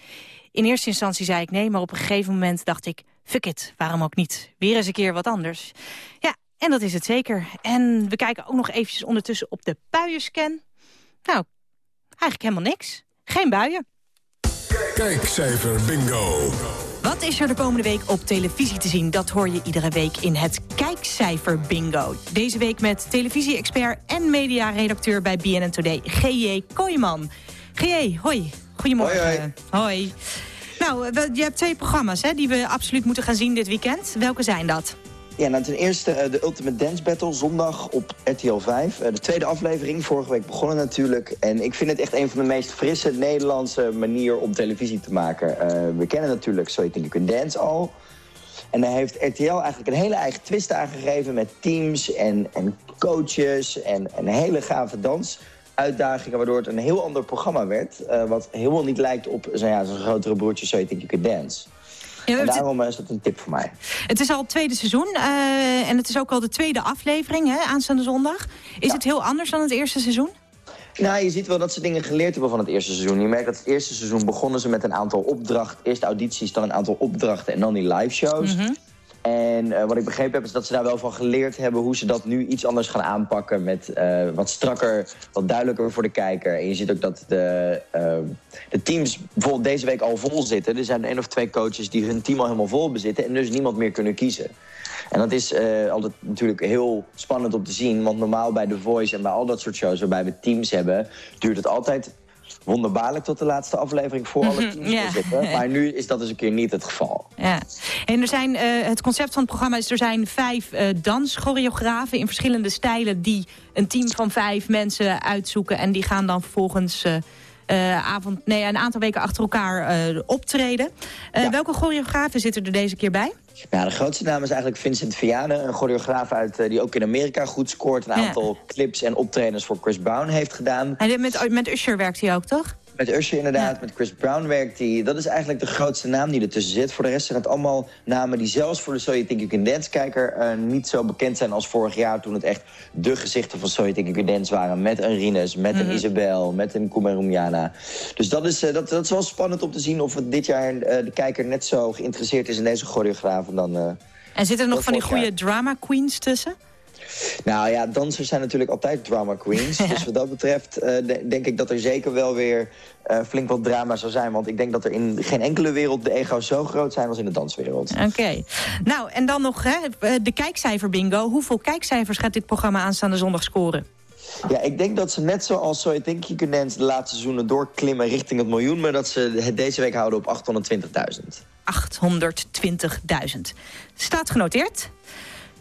In eerste instantie zei ik nee, maar op een gegeven moment dacht ik... fuck it, waarom ook niet? Weer eens een keer wat anders. Ja, en dat is het zeker. En we kijken ook nog eventjes ondertussen op de buienscan. Nou, eigenlijk helemaal niks. Geen buien. Kijkcijfer bingo. Wat is er de komende week op televisie te zien? Dat hoor je iedere week in het Kijkcijfer Bingo. Deze week met televisie-expert en mediaredacteur bij BNN Today, G.J. Kooijman. G.J., hoi. Goedemorgen. Hoi, hoi. Nou, je hebt twee programma's hè, die we absoluut moeten gaan zien dit weekend. Welke zijn dat? Ja, nou, ten eerste uh, de Ultimate Dance Battle, zondag op RTL 5. Uh, de tweede aflevering, vorige week begonnen natuurlijk. En ik vind het echt een van de meest frisse Nederlandse manieren om televisie te maken. Uh, we kennen natuurlijk So You Think You Can Dance al. En daar heeft RTL eigenlijk een hele eigen twist aangegeven... met teams en, en coaches en een hele gave dansuitdagingen... waardoor het een heel ander programma werd. wat helemaal niet lijkt op zijn ja, grotere broertje So You Think You Can Dance. Ja, en daarom is dat een tip voor mij. Het is al het tweede seizoen uh, en het is ook al de tweede aflevering hè, aanstaande zondag. Is ja. het heel anders dan het eerste seizoen? Nou, je ziet wel dat ze dingen geleerd hebben van het eerste seizoen. Je merkt dat het eerste seizoen begonnen ze met een aantal opdrachten. Eerst audities, dan een aantal opdrachten en dan die live shows. Mm -hmm. En uh, wat ik begrepen heb is dat ze daar wel van geleerd hebben... hoe ze dat nu iets anders gaan aanpakken met uh, wat strakker, wat duidelijker voor de kijker. En je ziet ook dat de, uh, de teams bijvoorbeeld deze week al vol zitten. Er zijn één of twee coaches die hun team al helemaal vol bezitten... en dus niemand meer kunnen kiezen. En dat is altijd natuurlijk heel spannend om te zien. Want normaal bij The Voice en bij al dat soort shows waarbij we teams hebben... duurt het altijd wonderbaarlijk tot de laatste aflevering voor alle <laughs> teams ja. zitten. Maar nu is dat dus een keer niet het geval. Ja. En er zijn, uh, het concept van het programma is... er zijn vijf uh, danschoreografen in verschillende stijlen... die een team van vijf mensen uitzoeken. En die gaan dan vervolgens... Uh, uh, avond, nee, een aantal weken achter elkaar optreden. Ja. Welke choreografen zitten er deze keer bij? Ja, de grootste naam is eigenlijk Vincent Vianen. Een choreograaf uit, die ook in Amerika goed scoort. Een aantal ja. clips en optredens voor Chris Brown heeft gedaan. En met, met Usher werkt hij ook, toch? Met Usher inderdaad, ja. met Chris Brown werkt hij. Dat is eigenlijk de grootste naam die ertussen zit. Voor de rest zijn het allemaal namen die zelfs voor de So You Think You Can Dance-kijker... Uh, niet zo bekend zijn als vorig jaar toen het echt de gezichten van So You Think You Can Dance waren. Met een Rines, met mm -hmm. een Isabel, met een Kumarumjana. Dus dat is, uh, dat, dat is wel spannend om te zien of het dit jaar uh, de kijker net zo geïnteresseerd is in deze choreografen dan... en zitten er nog van die goede drama queens tussen? Nou ja, dansers zijn natuurlijk altijd drama queens. Ja. <laughs> Dus wat dat betreft uh, de, denk ik dat er zeker wel weer uh, flink wat drama zou zijn. Want ik denk dat er in geen enkele wereld de ego's zo groot zijn als in de danswereld. Oké. Okay. Nou, en dan nog hè, de kijkcijfer bingo. Hoeveel kijkcijfers gaat dit programma aanstaande zondag scoren? Ja, ik denk dat ze net zoals So I Think You Can Dance de laatste seizoenen doorklimmen richting het miljoen. Maar dat ze het deze week houden op 820.000. 820.000. Staat genoteerd.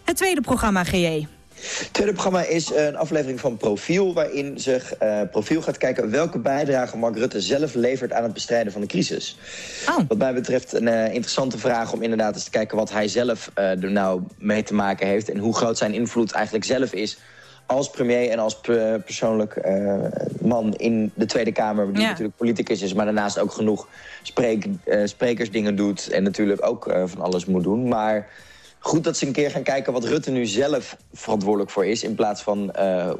Het tweede programma, GE. Het tweede programma is een aflevering van Profiel... waarin zich uh, Profiel gaat kijken welke bijdrage Mark Rutte zelf levert... aan het bestrijden van de crisis. Oh. Wat mij betreft een uh, interessante vraag om inderdaad eens te kijken... wat hij zelf uh, er nou mee te maken heeft... en hoe groot zijn invloed eigenlijk zelf is als premier en als persoonlijk uh, man in de Tweede Kamer... die Ja. natuurlijk politicus is, maar daarnaast ook genoeg spreek, uh, sprekersdingen doet... en natuurlijk ook uh, van alles moet doen. Maar goed dat ze een keer gaan kijken wat Rutte nu zelf verantwoordelijk voor is... in plaats van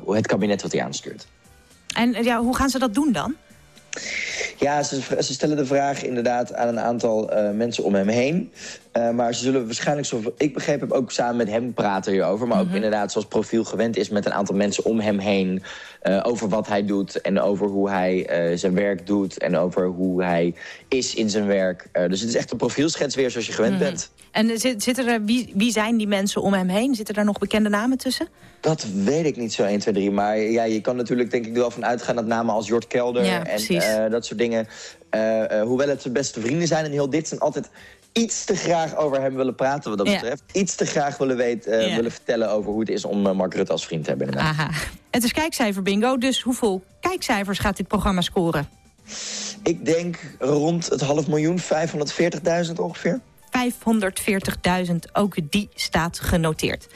het kabinet wat hij aanstuurt. En ja, hoe gaan ze dat doen dan? Ja, ze, ze, stellen de vraag inderdaad aan een aantal uh, mensen om hem heen. Uh, maar ze zullen waarschijnlijk, zoals ik begrepen heb, ook samen met hem praten hierover. Maar mm -hmm. ook inderdaad, zoals profiel gewend is, met een aantal mensen om hem heen. Uh, over wat hij doet en over hoe hij zijn werk doet. En over hoe hij is in zijn werk. dus het is echt een profielschets weer zoals je gewend mm -hmm. bent. En zit, zit er, wie, wie zijn die mensen om hem heen? Zitten daar nog bekende namen tussen? Dat weet ik niet zo 1, 2, 3. Maar ja, je kan natuurlijk denk ik er wel van uitgaan dat namen als Jort Kelder ja, en dat soort dingen. Uh, uh, hoewel het zijn beste vrienden zijn en heel dit zijn altijd iets te graag over hem willen praten wat dat Ja. betreft. Iets te graag willen, weten, Ja. willen vertellen over hoe het is om uh, Mark Rutte als vriend te hebben. Inderdaad. Aha. Het is kijkcijfer bingo, dus hoeveel kijkcijfers gaat dit programma scoren? Ik denk rond het half miljoen, 540.000 ongeveer. 540.000, ook die staat genoteerd.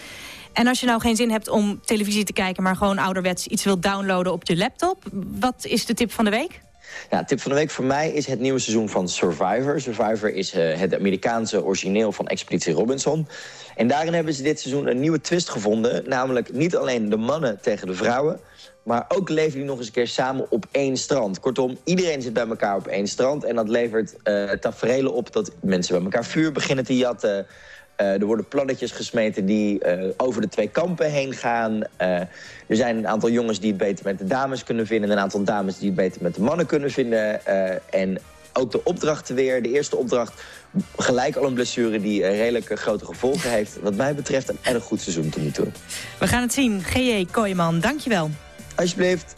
En als je nou geen zin hebt om televisie te kijken... maar gewoon ouderwets iets wilt downloaden op je laptop... wat is de tip van de week? Ja, tip van de week voor mij is het nieuwe seizoen van Survivor. Survivor is uh, het Amerikaanse origineel van Expeditie Robinson. En daarin hebben ze dit seizoen een nieuwe twist gevonden. Namelijk niet alleen de mannen tegen de vrouwen... maar ook leven die nog eens een keer samen op één strand. Kortom, iedereen zit bij elkaar op één strand... en dat levert uh, tafereelen op dat mensen bij elkaar vuur beginnen te jatten... Uh, er worden plannetjes gesmeten die uh, over de twee kampen heen gaan. Uh, er zijn een aantal jongens die het beter met de dames kunnen vinden... en een aantal dames die het beter met de mannen kunnen vinden. en ook de opdrachten weer. De eerste opdracht gelijk al een blessure die redelijk grote gevolgen heeft. Wat mij betreft een erg goed seizoen tot nu toe. We gaan het zien. G.J. Kooijman, dankjewel. Alsjeblieft.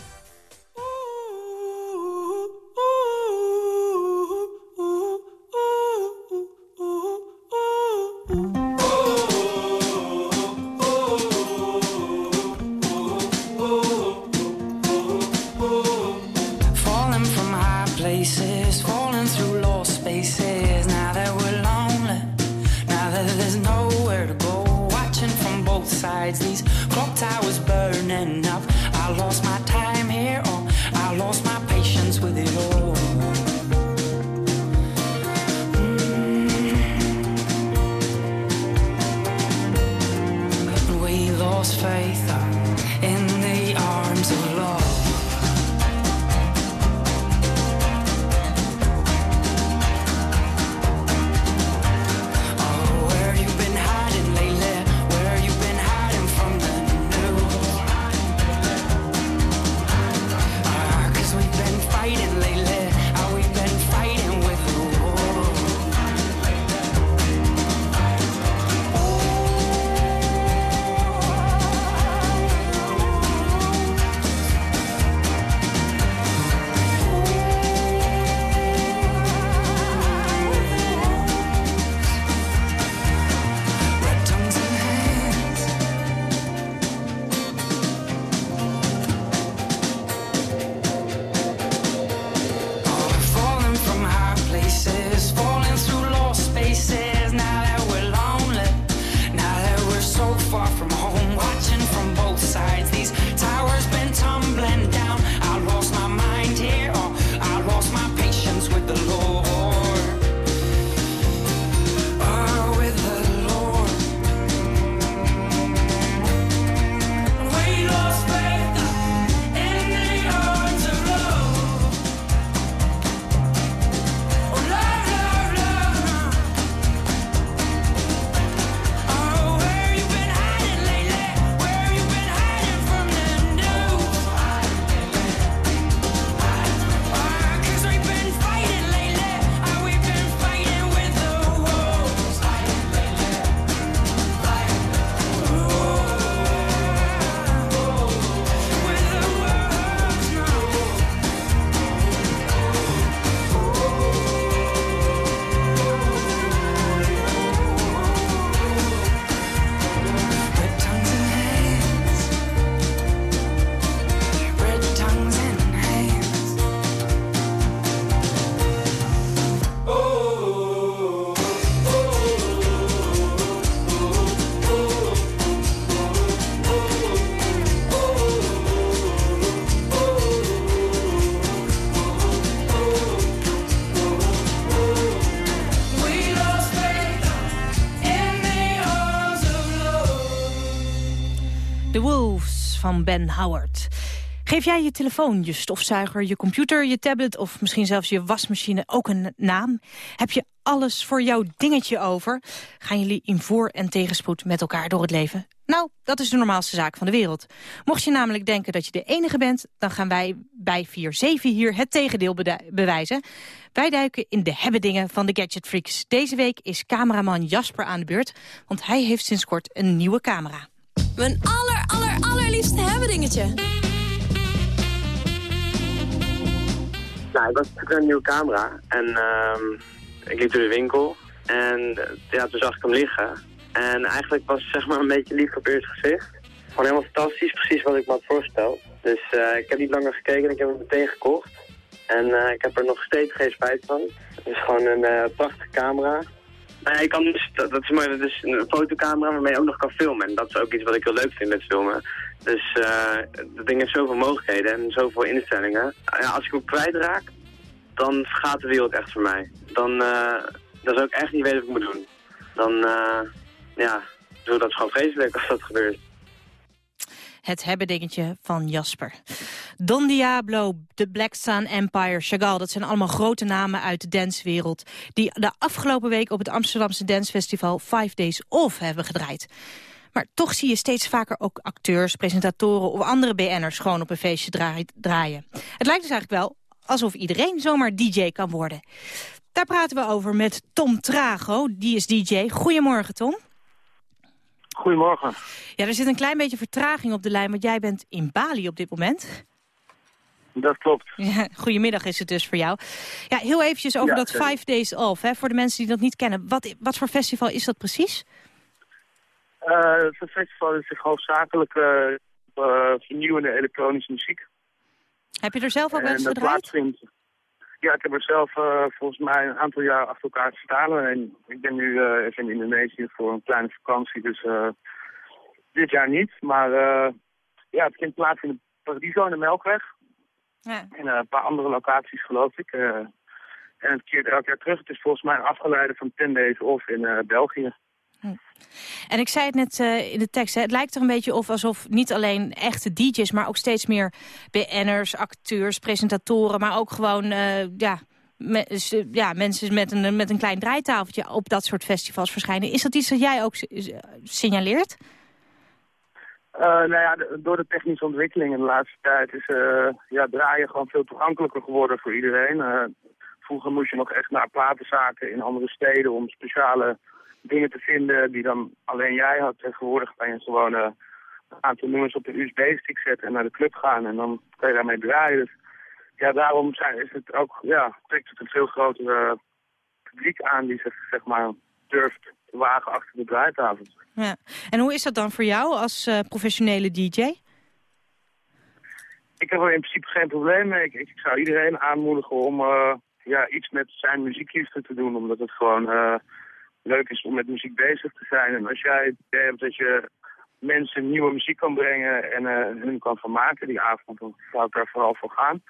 Van Ben Howard. Geef jij je telefoon, je stofzuiger, je computer, je tablet... of misschien zelfs je wasmachine ook een naam? Heb je alles voor jouw dingetje over? Gaan jullie in voor- en tegenspoed met elkaar door het leven? Nou, dat is de normaalste zaak van de wereld. Mocht je namelijk denken dat je de enige bent... dan gaan wij bij 4-7 hier het tegendeel bewijzen. Wij duiken in de hebbedingen van de Gadget Freaks. Deze week is cameraman Jasper aan de beurt... want hij heeft sinds kort een nieuwe camera. Mijn aller, aller, allerliefste hebbedingetje. Nou, ik was een nieuwe camera. En ehm, ik liep door de winkel. En eh, ja, toen zag ik hem liggen. En eigenlijk was zeg maar een beetje lief op eerst gezicht. Gewoon helemaal fantastisch, precies wat ik me had voorgesteld. Dus uh, ik heb niet langer gekeken, ik heb hem meteen gekocht. En uh, ik heb er nog steeds geen spijt van. Het is gewoon een uh, prachtige camera. Ik kan dus, dat, dat, is mooi, dat is een fotocamera waarmee je ook nog kan filmen. En dat is ook iets wat ik heel leuk vind met filmen. Dus uh, dat ding heeft zoveel mogelijkheden en zoveel instellingen. Ja, als ik hem kwijtraak, dan gaat de wereld echt voor mij. Dan, uh, dan zou ik echt niet weten wat ik moet doen. Dan, uh, ja, dat is gewoon vreselijk als dat gebeurt. Het hebben dingetje van Jasper. Don Diablo, The Black Sun Empire, Chagall... dat zijn allemaal grote namen uit de danswereld... die de afgelopen week op het Amsterdamse Dancefestival Five Days Off hebben gedraaid. Maar toch zie je steeds vaker ook acteurs, presentatoren... of andere BN'ers gewoon op een feestje draaien. Het lijkt dus eigenlijk wel alsof iedereen zomaar DJ kan worden. Daar praten we over met Tom Trago, die is DJ. Goedemorgen, Tom. Goedemorgen. Ja, er zit een klein beetje vertraging op de lijn, want jij bent in Bali op dit moment. Dat klopt. Ja, goedemiddag is het dus voor jou. Ja, heel eventjes over Ja, dat. Five Days Off, hè, voor de mensen die dat niet kennen. Wat, wat voor festival is dat precies? Eh, het festival is zich hoofdzakelijk eh, eh, vernieuwende elektronische muziek. Heb je er zelf ook wel eens gedraaid? plaatsvindt. Ja, ik heb er zelf eh, volgens mij een aantal jaar achter elkaar gestaan. En ik ben nu eh, even in Indonesië voor een kleine vakantie. Dus eh, dit jaar niet. Maar ja, het vindt plaats in de Paradiso in de Melkweg. Ja. En een paar andere locaties geloof ik. en het keert elk jaar terug. Het is volgens mij een afgeleide van 10 Days Off in België. En ik zei het net eh, in de tekst, hè, het lijkt er een beetje of alsof niet alleen echte DJ's... maar ook steeds meer BN'ers, acteurs, presentatoren... maar ook gewoon eh, ja, ja, mensen met een, met een klein draaitafeltje op dat soort festivals verschijnen. Is dat iets dat jij ook signaleert? Eh, nou ja, door de technische ontwikkeling in de laatste tijd is ja, draaien gewoon veel toegankelijker geworden voor iedereen. Vroeger moest je nog echt naar platenzaken in andere steden om speciale dingen te vinden die dan alleen jij had. Tegenwoordig kan je gewoon een aantal nummers op de USB-stick zetten en naar de club gaan en dan kan je daarmee draaien. Dus ja, daarom zijn, is het ook, ja, trekt het een veel groter eh, publiek aan die zich zeg maar durft te wagen achter de draaitafel. Ja. En hoe is dat dan voor jou als eh, professionele DJ? Ik heb er in principe geen probleem mee. Ik, ik zou iedereen aanmoedigen om eh, ja, iets met zijn muziekliefde te doen. Omdat het gewoon leuk is om met muziek bezig te zijn. En als jij het idee hebt dat je mensen nieuwe muziek kan brengen en eh, hun kan vermaken die avond, dan zou ik daar vooral voor gaan.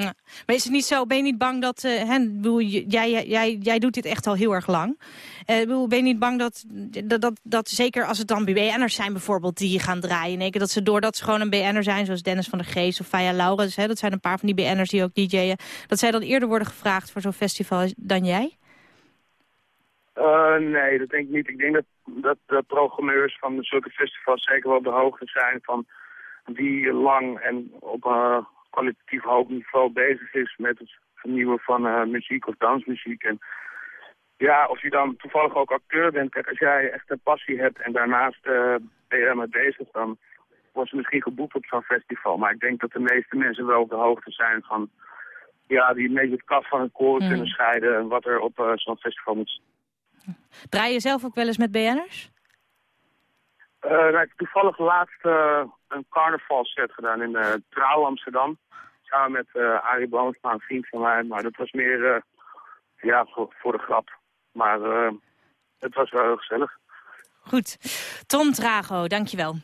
Ja. Maar is het niet zo, ben je niet bang dat... ik bedoel, jij, jij, jij, doet dit echt al heel erg lang. Eh, bedoel, ben je niet bang dat, dat, dat, dat zeker als het dan BN'ers zijn bijvoorbeeld... die gaan draaien in dat ze doordat ze gewoon een BN'er zijn... zoals Dennis van der Geest of Faya Laurens... Hè, dat zijn een paar van die BN'ers die ook DJ'en... dat zij dan eerder worden gevraagd voor zo'n festival dan jij? Eh, nee, dat denk ik niet. Ik denk dat, dat de programmeurs van zulke festivals zeker wel op de hoogte zijn van wie lang en op een kwalitatief hoog niveau bezig is met het vernieuwen van eh, muziek of dansmuziek. En ja, of je dan toevallig ook acteur bent, kijk, als jij echt een passie hebt en daarnaast eh, ben je ermee bezig, dan wordt ze misschien geboekt op zo'n festival. Maar ik denk dat de meeste mensen wel op de hoogte zijn van, ja, die een beetje het kaf van het koren Hmm. kunnen scheiden en wat er op eh, zo'n festival moet Draai je zelf ook wel eens met BN'ers? Eh, nou, ik heb toevallig laatst eh, een carnavalset gedaan in uh, Trouw Amsterdam. Samen met eh Arie Boomsma, een vriend van mij. Maar dat was meer ja, voor, voor de grap. Maar het was wel heel gezellig. Goed. Tom Trago, dankjewel.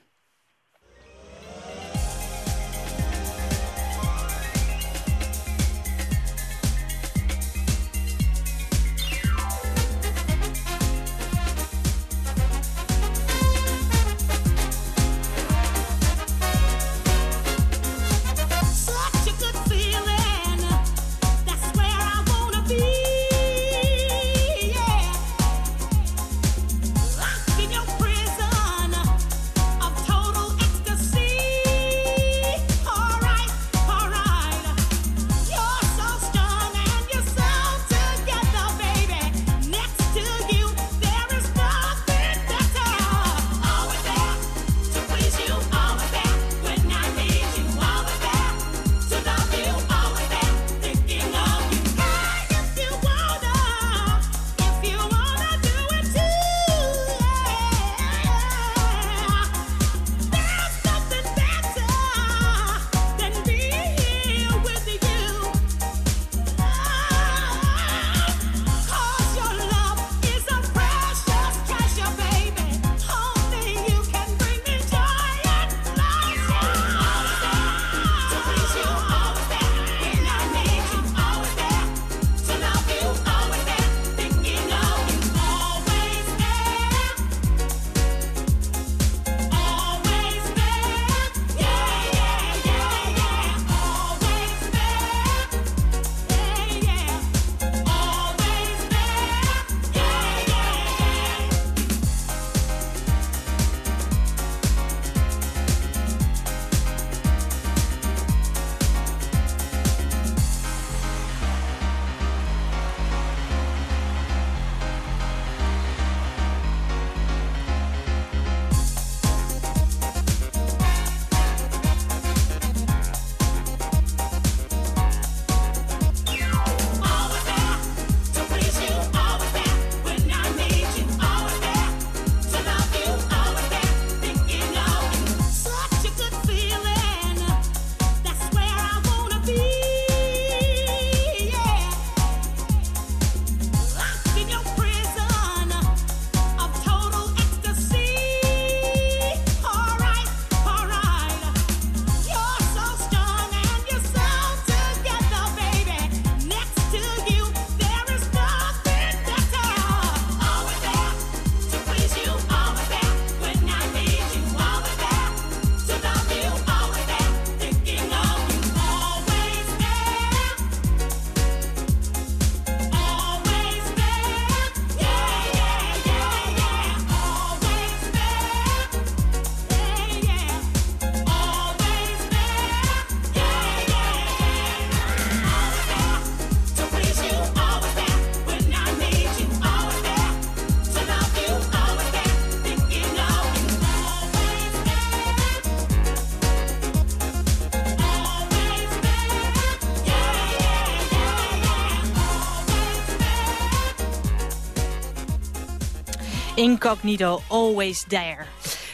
Incognito, always there.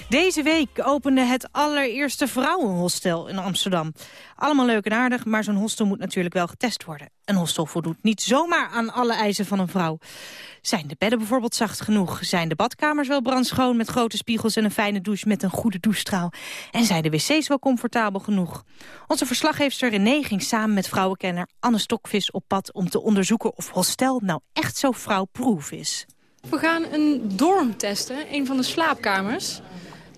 Deze week opende het allereerste vrouwenhostel in Amsterdam. Allemaal leuk en aardig, maar zo'n hostel moet natuurlijk wel getest worden. Een hostel voldoet niet zomaar aan alle eisen van een vrouw. Zijn de bedden bijvoorbeeld zacht genoeg? Zijn de badkamers wel brandschoon met grote spiegels en een fijne douche met een goede douchestraal? En zijn de wc's wel comfortabel genoeg? Onze verslaggeefster René ging samen met vrouwenkenner Anne Stokvis op pad om te onderzoeken of hostel nou echt zo vrouwproof is. We gaan een dorm testen, een van de slaapkamers.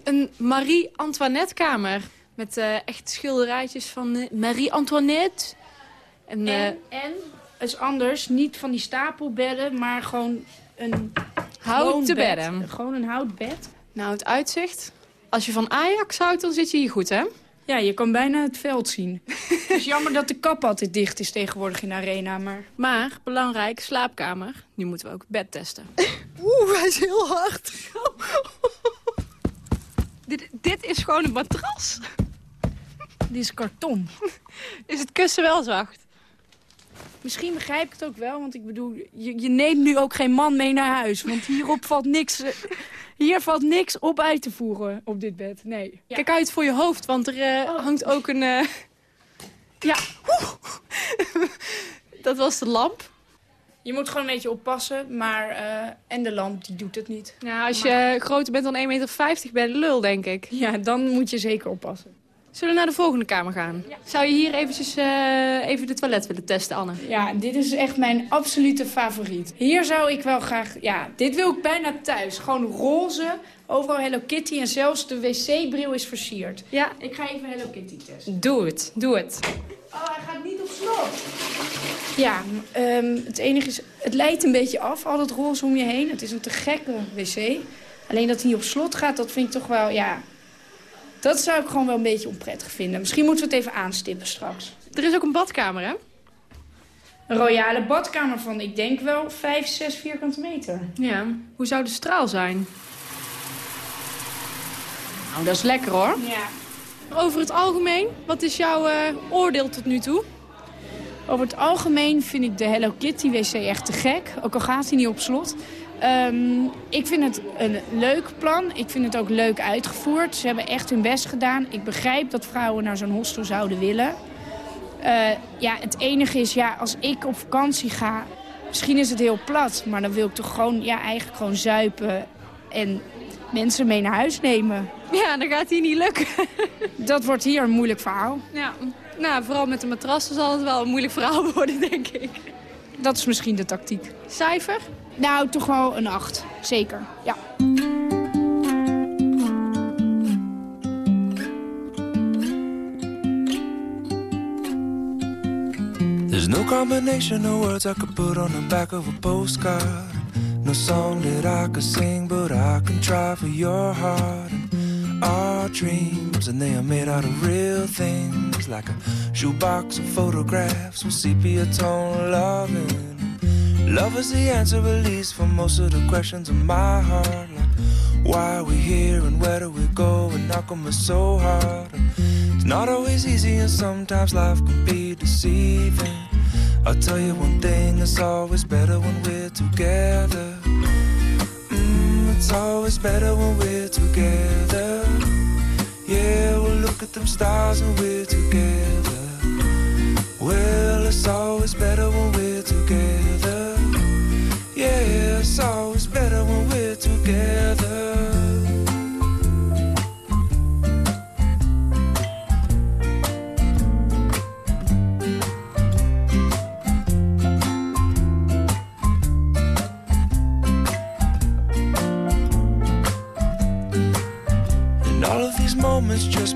Een Marie-Antoinette-kamer. Met uh, echt schilderijtjes van uh, Marie-Antoinette. En, uh, en, en, is anders, niet van die stapelbedden, maar gewoon een houten bedden. Gewoon een houtbed. Nou, het uitzicht. Als je van Ajax houdt, dan zit je hier goed, hè? Ja, je kan bijna het veld zien. Het is jammer dat de kap altijd dicht is tegenwoordig in de arena, maar... Maar, belangrijk, slaapkamer. Nu moeten we ook het bed testen. <laughs> Oeh, hij is heel hard. <laughs> dit, dit is gewoon een matras. Dit is karton. Is het kussen wel zacht? Misschien begrijp ik het ook wel, want ik bedoel, je, je neemt nu ook geen man mee naar huis. Want hierop valt niks, hier valt niks op uit te voeren op dit bed, nee. Ja. Kijk uit voor je hoofd, want er uh, oh. hangt ook een... Uh... Ja, <laughs> dat was de lamp. Je moet gewoon een beetje oppassen, maar... Uh, en de lamp, die doet het niet. Nou, als maar... je groter bent dan 1,50 meter, ben je lul, denk ik. Ja, dan moet je zeker oppassen. Zullen we naar de volgende kamer gaan? Ja. Zou je hier eventjes, uh, even de toilet willen testen, Anne? Ja, dit is echt mijn absolute favoriet. Hier zou ik wel graag... Ja, dit wil ik bijna thuis. Gewoon roze, overal Hello Kitty en zelfs de wc-bril is versierd. Ja. Ik ga even Hello Kitty testen. Doe het, doe het. Oh, hij gaat niet op slot. Ja, um, het enige is... Het leidt een beetje af, al dat roze om je heen. Het is een te gekke wc. Alleen dat hij niet op slot gaat, dat vind ik toch wel... Ja, dat zou ik gewoon wel een beetje onprettig vinden. Misschien moeten we het even aanstippen straks. Er is ook een badkamer, hè? Een royale badkamer van, ik denk wel, 5, 6 vierkante meter. Ja, hoe zou de straal zijn? Nou, dat is lekker, hoor. Ja. Over het algemeen, wat is jouw uh, oordeel tot nu toe? Over het algemeen vind ik de Hello Kitty wc echt te gek. Ook al gaat hij niet op slot. Um, ik vind het een leuk plan. Ik vind het ook leuk uitgevoerd. Ze hebben echt hun best gedaan. Ik begrijp dat vrouwen naar zo'n hostel zouden willen. Uh, ja, het enige is, ja, als ik op vakantie ga... Misschien is het heel plat, maar dan wil ik toch gewoon, ja, eigenlijk gewoon zuipen... en mensen mee naar huis nemen. Ja, dan gaat hier niet lukken. dat wordt hier een moeilijk verhaal. Ja, nou, vooral met de matrassen zal het wel een moeilijk verhaal worden, denk ik. Dat is misschien de tactiek. Cijfer? Nou, toch wel een 8. Zeker, ja. There's no combination of words I could put on the back of a postcard. No song that I could sing, but I can try for your heart. And our dreams, and they are made out of real things, like a shoebox of photographs with sepia tone loving. Love is the answer, at least, for most of the questions in my heart. Like, why are we here and where do we go? And how come it's so hard? It's not always easy, and sometimes life can be deceiving. I'll tell you one thing, it's always better when we're together. Mm, it's always better when we're together. Yeah, look at them stars and we're together. Well, it's always better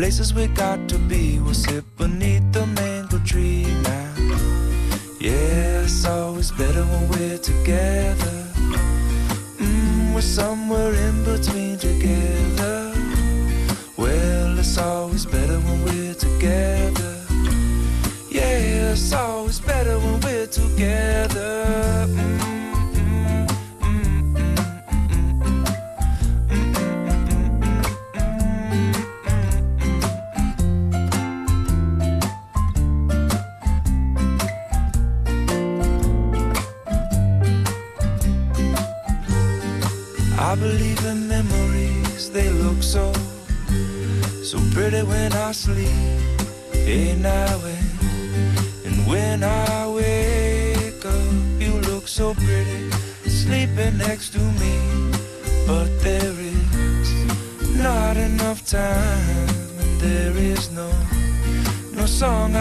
places we got to be. We'll sit beneath the mango tree now. Yeah, it's always better when we're together. Mm, we're somewhere in between together. Well, it's always better when we're together. Yeah, it's always better when we're together. Mm.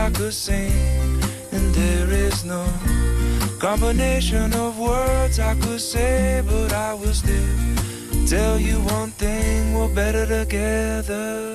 I could sing, and there is no combination of words I could say, but I will still tell you one thing, we're better together.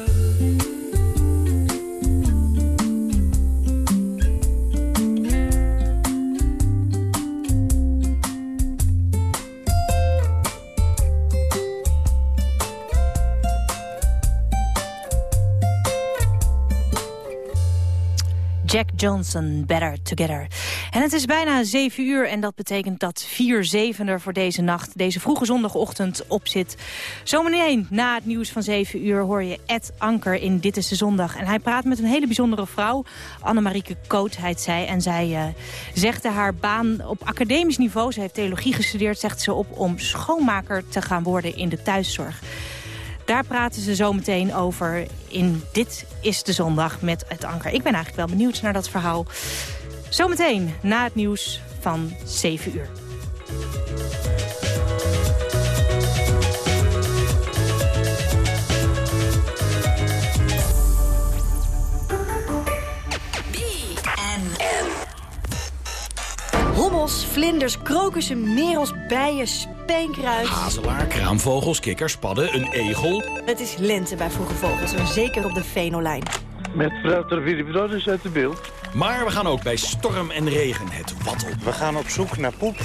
Johnson, Better Together. En het is bijna 7 uur en dat betekent dat 4 zevender voor deze nacht, deze vroege zondagochtend op zit. Zometeen na het nieuws van 7 uur hoor je Ed Anker in Dit is de Zondag. En hij praat met een hele bijzondere vrouw, Annemarieke Koot heet zij. En zij uh, zegde haar baan op academisch niveau, ze heeft theologie gestudeerd, zegt ze op om schoonmaker te gaan worden in de thuiszorg. Daar praten ze zo meteen over in Dit is de Zondag met het Anker. Ik ben eigenlijk wel benieuwd naar dat verhaal. Zometeen na het nieuws van 7 uur. Hommels, vlinders, krokussen, merels, bijen, speenkruid. Hazelaar, kraamvogels, kikkers, padden, een egel. Het is lente bij Vroege Vogels en zeker op de Venolijn. Met vrouw Terviri uit de beeld. Maar we gaan ook bij storm en regen het wat op. We gaan op zoek naar poep.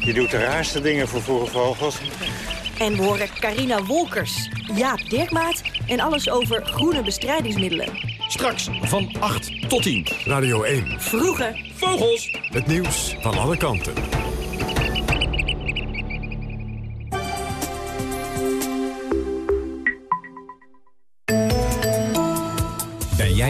Je doet de raarste dingen voor Vroege Vogels. En we horen Carina Wolkers, Jaap Dirkmaat en alles over groene bestrijdingsmiddelen. Straks van 8 tot 10. Radio 1. Vroege Vogels. Het nieuws van alle kanten.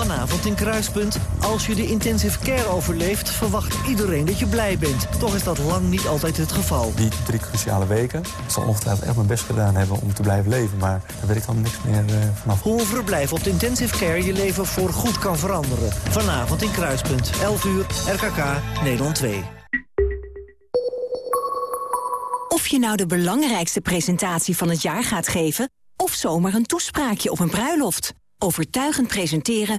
Vanavond in Kruispunt. Als je de intensive care overleeft, verwacht iedereen dat je blij bent. Toch is dat lang niet altijd het geval. Die drie cruciale weken. Ik zal ongetwijfeld echt mijn best gedaan hebben om te blijven leven. Maar daar weet ik dan niks meer uh, vanaf. Hoe een verblijf op de intensive care je leven voor goed kan veranderen. Vanavond in Kruispunt. 11 uur, RKK, Nederland 2. Of je nou de belangrijkste presentatie van het jaar gaat geven... of zomaar een toespraakje op een bruiloft. Overtuigend presenteren